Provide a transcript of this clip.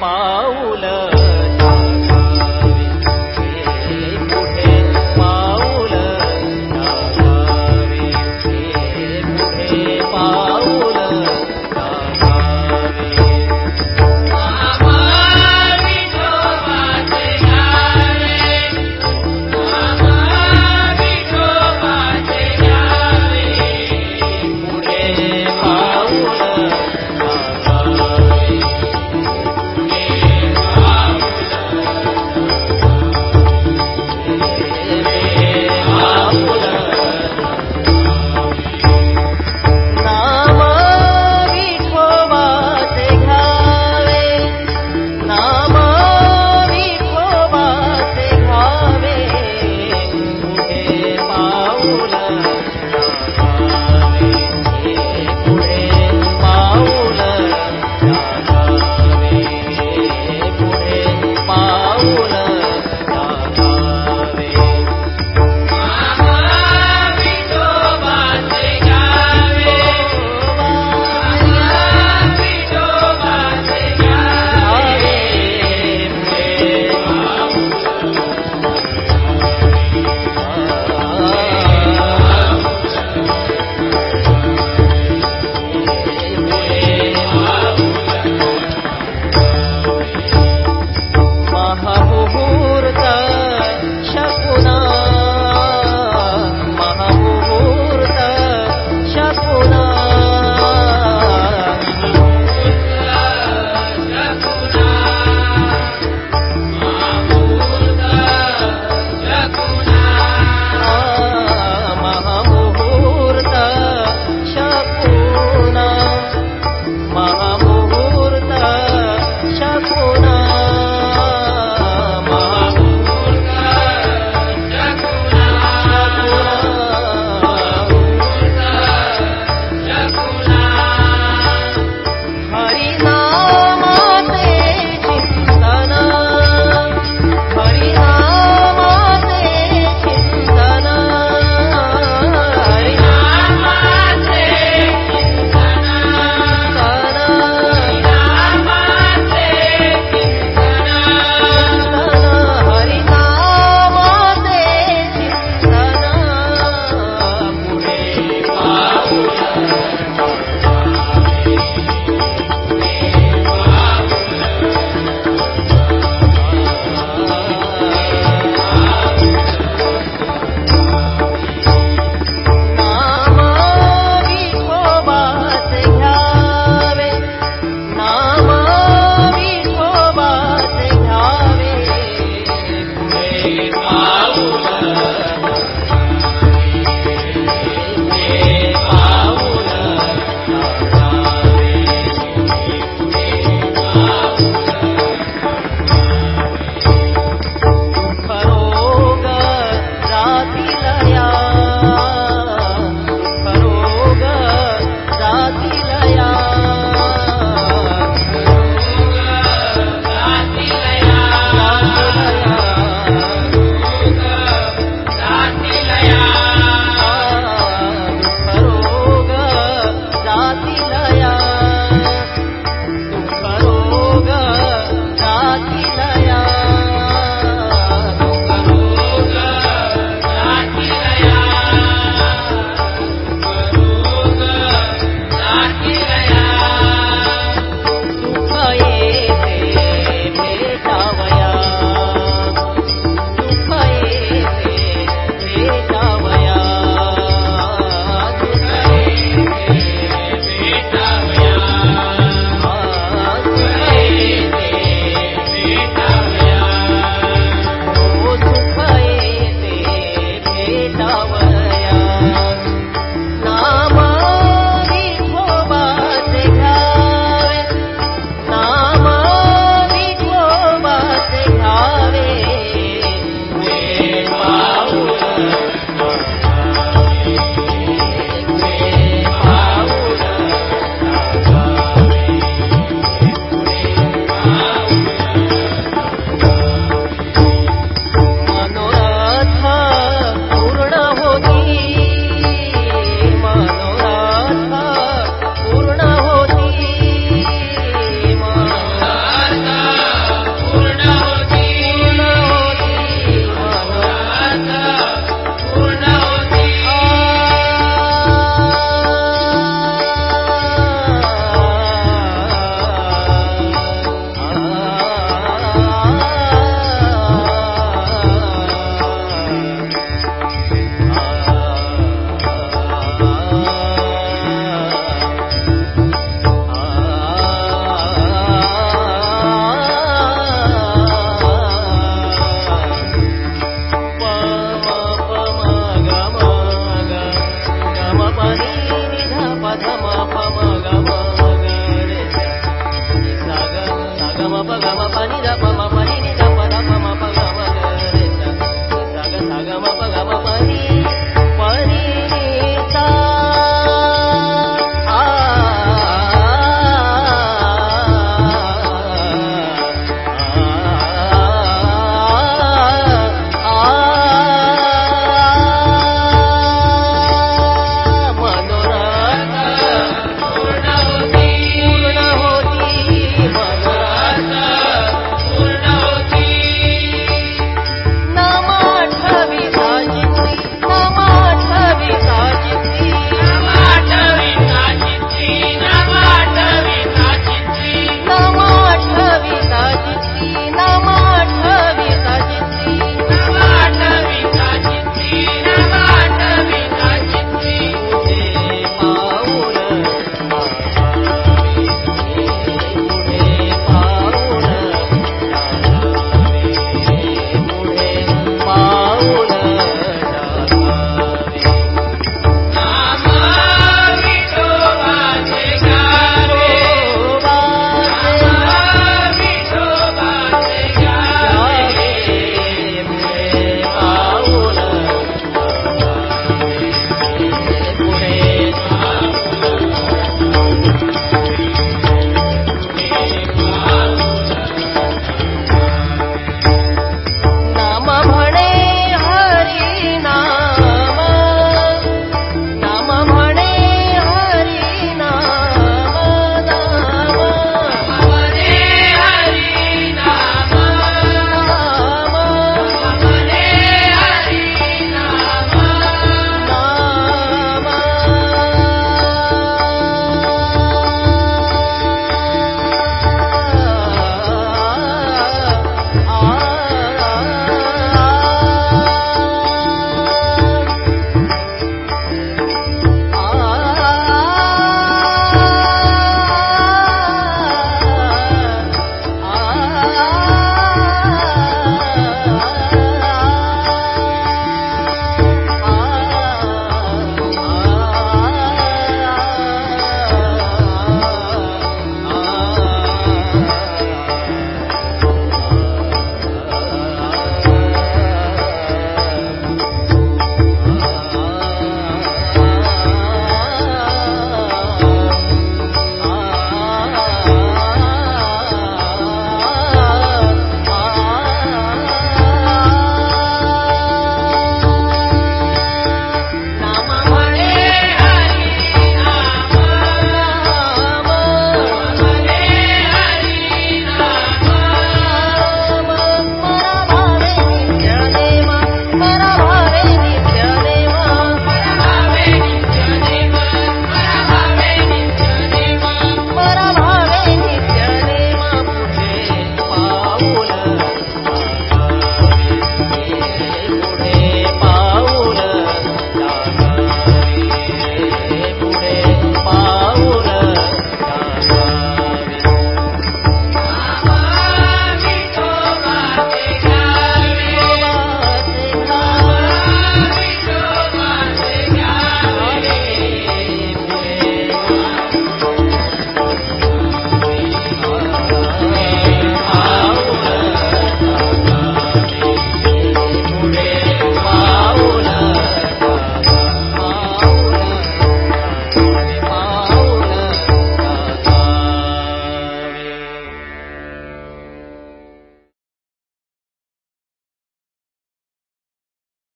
Mở ma pa ga ma pa ni da